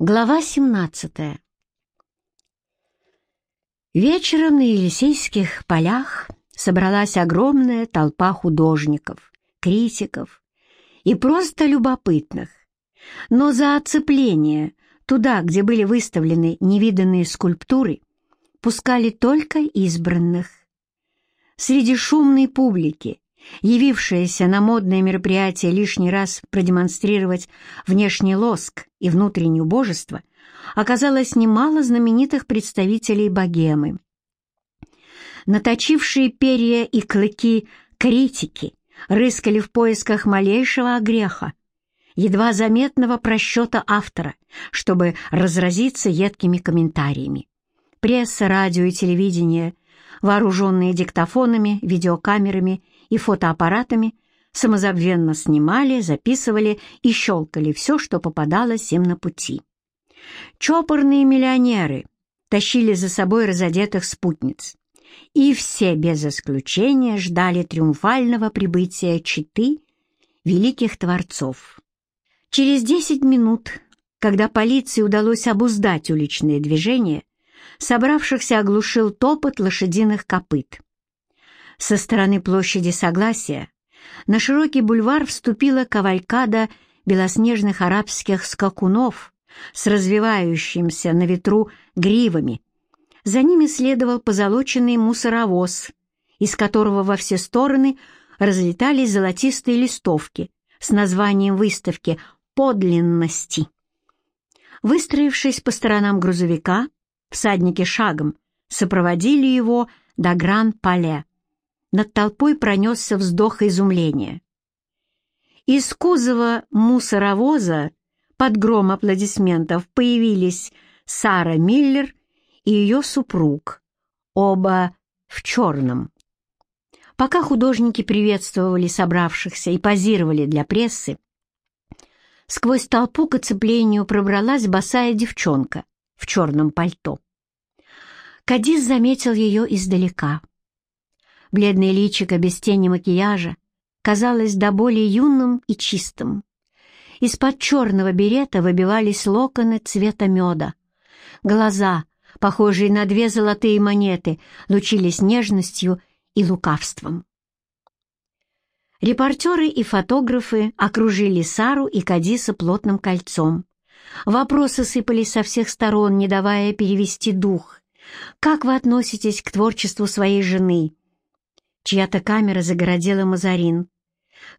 Глава 17 Вечером на Елисейских полях собралась огромная толпа художников, критиков и просто любопытных. Но за оцепление туда, где были выставлены невиданные скульптуры, пускали только избранных. Среди шумной публики явившаяся на модное мероприятие лишний раз продемонстрировать внешний лоск и внутреннее убожество, оказалось немало знаменитых представителей богемы. Наточившие перья и клыки критики рыскали в поисках малейшего греха, едва заметного просчета автора, чтобы разразиться едкими комментариями. Пресса, радио и телевидение, вооруженные диктофонами, видеокамерами и фотоаппаратами самозабвенно снимали, записывали и щелкали все, что попадалось им на пути. Чопорные миллионеры тащили за собой разодетых спутниц, и все без исключения ждали триумфального прибытия читы великих творцов. Через десять минут, когда полиции удалось обуздать уличные движения, собравшихся оглушил топот лошадиных копыт. Со стороны площади Согласия на широкий бульвар вступила кавалькада белоснежных арабских скакунов с развивающимся на ветру гривами. За ними следовал позолоченный мусоровоз, из которого во все стороны разлетались золотистые листовки с названием выставки «Подлинности». Выстроившись по сторонам грузовика, всадники шагом сопроводили его до Гран-Пале. Над толпой пронесся вздох изумления. Из кузова мусоровоза под гром аплодисментов появились Сара Миллер и ее супруг, оба в черном. Пока художники приветствовали собравшихся и позировали для прессы, сквозь толпу к оцеплению пробралась босая девчонка в черном пальто. Кадис заметил ее издалека. Бледное личико без тени макияжа казалось до более юным и чистым. Из-под черного берета выбивались локоны цвета меда. Глаза, похожие на две золотые монеты, лучились нежностью и лукавством. Репортеры и фотографы окружили Сару и Кадиса плотным кольцом. Вопросы сыпались со всех сторон, не давая перевести дух. «Как вы относитесь к творчеству своей жены?» Чья-то камера загородила Мазарин.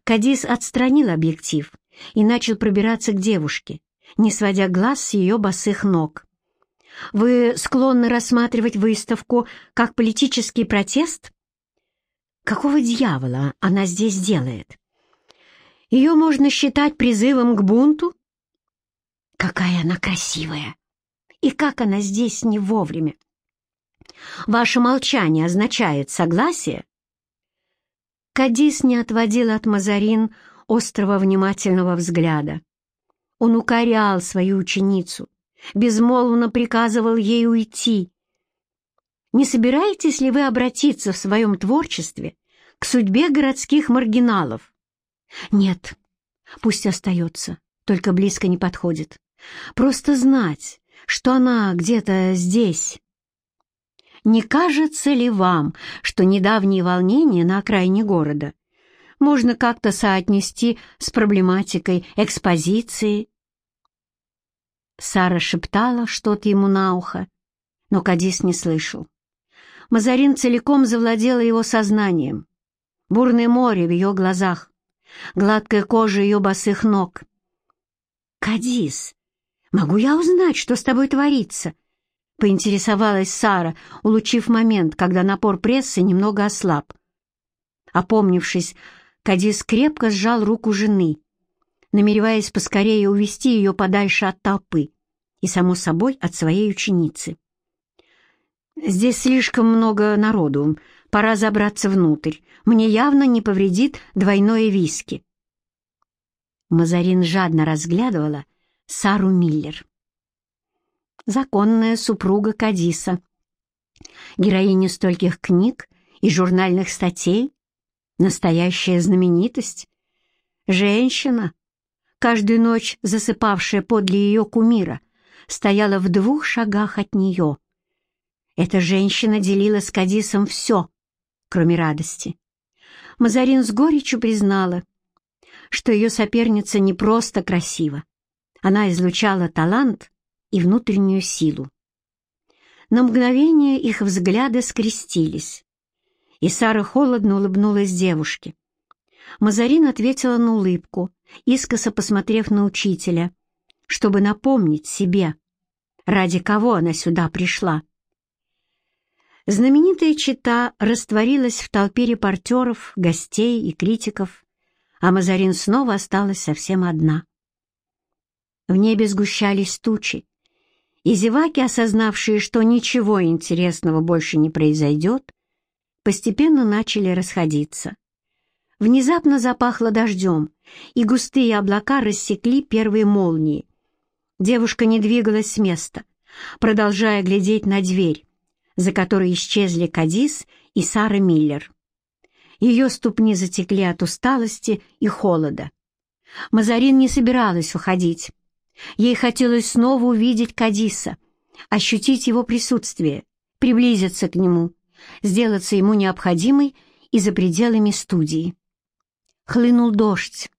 Кадис отстранил объектив и начал пробираться к девушке, не сводя глаз с ее босых ног. «Вы склонны рассматривать выставку как политический протест?» «Какого дьявола она здесь делает?» «Ее можно считать призывом к бунту?» «Какая она красивая! И как она здесь не вовремя!» «Ваше молчание означает согласие?» Кадис не отводил от Мазарин острого внимательного взгляда. Он укорял свою ученицу, безмолвно приказывал ей уйти. Не собираетесь ли вы обратиться в своем творчестве к судьбе городских маргиналов? Нет, пусть остается, только близко не подходит. Просто знать, что она где-то здесь, не кажется ли вам, что недавние волнения на окраине города можно как-то соотнести с проблематикой экспозиции? Сара шептала что-то ему на ухо, но Кадис не слышал. Мазарин целиком завладела его сознанием. Бурное море в ее глазах, гладкая кожа ее босых ног. «Кадис, могу я узнать, что с тобой творится?» Поинтересовалась Сара, улучив момент, когда напор прессы немного ослаб. Опомнившись, Кадис крепко сжал руку жены, намереваясь поскорее увести ее подальше от толпы и, само собой, от своей ученицы. «Здесь слишком много народу, пора забраться внутрь. Мне явно не повредит двойное виски». Мазарин жадно разглядывала Сару Миллер законная супруга Кадиса, героиня стольких книг и журнальных статей, настоящая знаменитость, женщина, каждую ночь засыпавшая подле ее кумира, стояла в двух шагах от нее. Эта женщина делила с Кадисом все, кроме радости. Мазарин с горечью признала, что ее соперница не просто красива. Она излучала талант и внутреннюю силу. На мгновение их взгляды скрестились, и Сара холодно улыбнулась девушке. Мазарин ответила на улыбку, искоса посмотрев на учителя, чтобы напомнить себе, ради кого она сюда пришла. Знаменитая чита растворилась в толпе репортеров, гостей и критиков, а Мазарин снова осталась совсем одна. В небе сгущались тучи, и зеваки, осознавшие, что ничего интересного больше не произойдет, постепенно начали расходиться. Внезапно запахло дождем, и густые облака рассекли первые молнии. Девушка не двигалась с места, продолжая глядеть на дверь, за которой исчезли Кадис и Сара Миллер. Ее ступни затекли от усталости и холода. Мазарин не собиралась уходить. Ей хотелось снова увидеть Кадиса, ощутить его присутствие, приблизиться к нему, сделаться ему необходимой и за пределами студии. Хлынул дождь,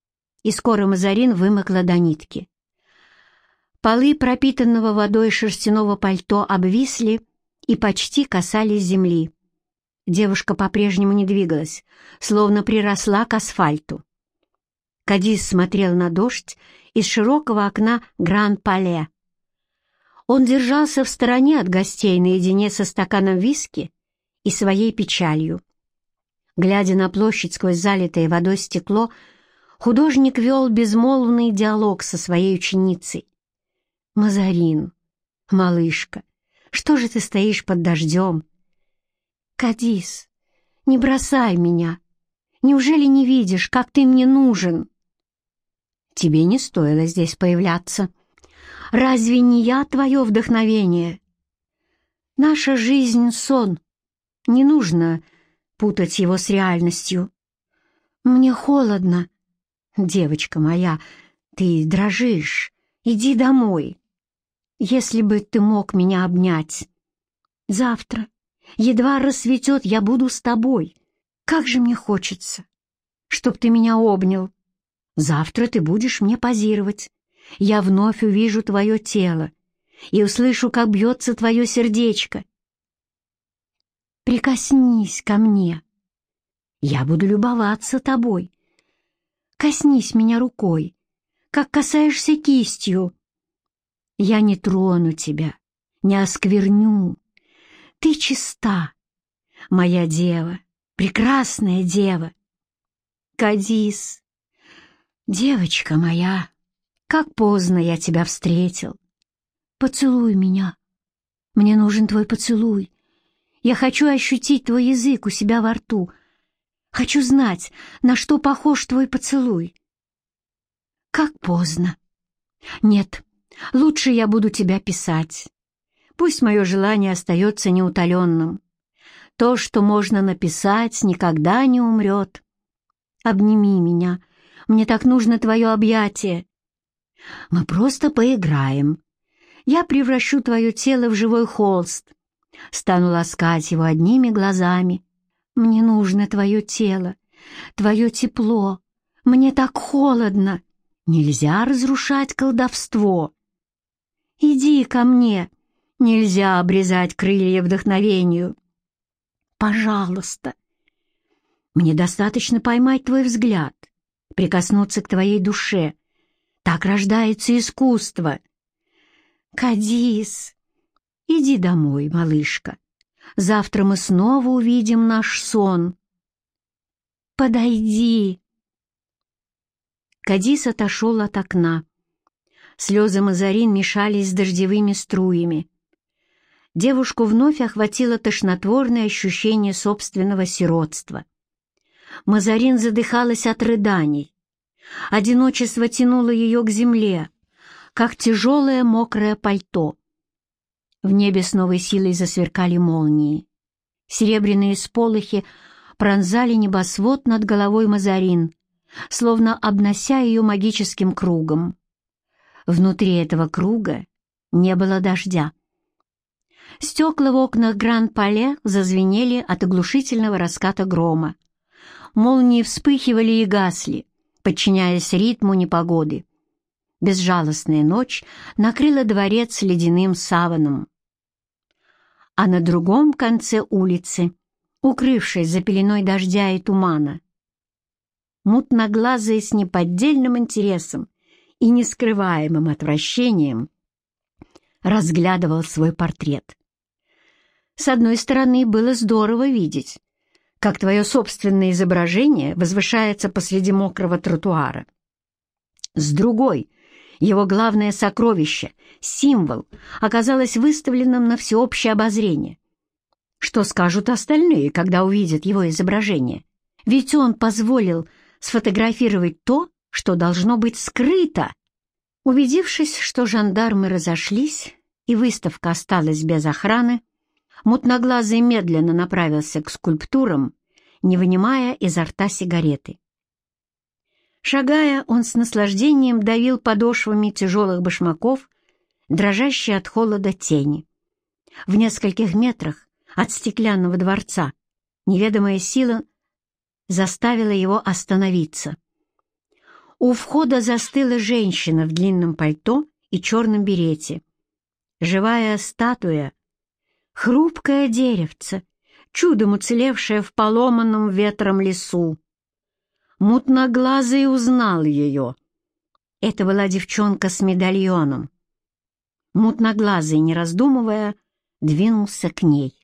и скоро Мазарин вымокла до нитки. Полы пропитанного водой шерстяного пальто обвисли и почти касались земли. Девушка по-прежнему не двигалась, словно приросла к асфальту. Кадис смотрел на дождь из широкого окна Гран-Пале. Он держался в стороне от гостей наедине со стаканом виски и своей печалью. Глядя на площадь сквозь залитое водой стекло, художник вел безмолвный диалог со своей ученицей. «Мазарин, малышка, что же ты стоишь под дождем?» «Кадис, не бросай меня! Неужели не видишь, как ты мне нужен?» Тебе не стоило здесь появляться. Разве не я твое вдохновение? Наша жизнь — сон. Не нужно путать его с реальностью. Мне холодно. Девочка моя, ты дрожишь. Иди домой. Если бы ты мог меня обнять. Завтра, едва рассветет, я буду с тобой. Как же мне хочется, чтоб ты меня обнял. Завтра ты будешь мне позировать. Я вновь увижу твое тело и услышу, как бьется твое сердечко. Прикоснись ко мне. Я буду любоваться тобой. Коснись меня рукой, как касаешься кистью. Я не трону тебя, не оскверню. Ты чиста, моя дева, прекрасная дева. Кадис, «Девочка моя, как поздно я тебя встретил! Поцелуй меня! Мне нужен твой поцелуй! Я хочу ощутить твой язык у себя во рту! Хочу знать, на что похож твой поцелуй!» «Как поздно! Нет, лучше я буду тебя писать. Пусть мое желание остается неутоленным. То, что можно написать, никогда не умрет. Обними меня» Мне так нужно твое объятие. Мы просто поиграем. Я превращу твое тело в живой холст. Стану ласкать его одними глазами. Мне нужно твое тело, твое тепло. Мне так холодно. Нельзя разрушать колдовство. Иди ко мне. Нельзя обрезать крылья вдохновению. Пожалуйста. Мне достаточно поймать твой взгляд — прикоснуться к твоей душе. Так рождается искусство. Кадис, иди домой, малышка. Завтра мы снова увидим наш сон. Подойди. Кадис отошел от окна. Слезы Мазарин мешались с дождевыми струями. Девушку вновь охватило тошнотворное ощущение собственного сиротства. Мазарин задыхалась от рыданий. Одиночество тянуло ее к земле, как тяжелое мокрое пальто. В небе с новой силой засверкали молнии. Серебряные сполохи пронзали небосвод над головой Мазарин, словно обнося ее магическим кругом. Внутри этого круга не было дождя. Стекла в окнах Гранд-Пале зазвенели от оглушительного раската грома. Молнии вспыхивали и гасли, подчиняясь ритму непогоды. Безжалостная ночь накрыла дворец ледяным саваном. А на другом конце улицы, укрывшись за пеленой дождя и тумана, мутноглазый с неподдельным интересом и нескрываемым отвращением разглядывал свой портрет. С одной стороны, было здорово видеть, как твое собственное изображение возвышается посреди мокрого тротуара. С другой, его главное сокровище, символ, оказалось выставленным на всеобщее обозрение. Что скажут остальные, когда увидят его изображение? Ведь он позволил сфотографировать то, что должно быть скрыто. Убедившись, что жандармы разошлись и выставка осталась без охраны, мутноглазый медленно направился к скульптурам, не вынимая изо рта сигареты. Шагая, он с наслаждением давил подошвами тяжелых башмаков, дрожащие от холода тени. В нескольких метрах от стеклянного дворца неведомая сила заставила его остановиться. У входа застыла женщина в длинном пальто и черном берете. Живая статуя, хрупкое деревце, чудом уцелевшее в поломанном ветром лесу. Мутноглазый узнал ее. Это была девчонка с медальоном. Мутноглазый, не раздумывая, двинулся к ней.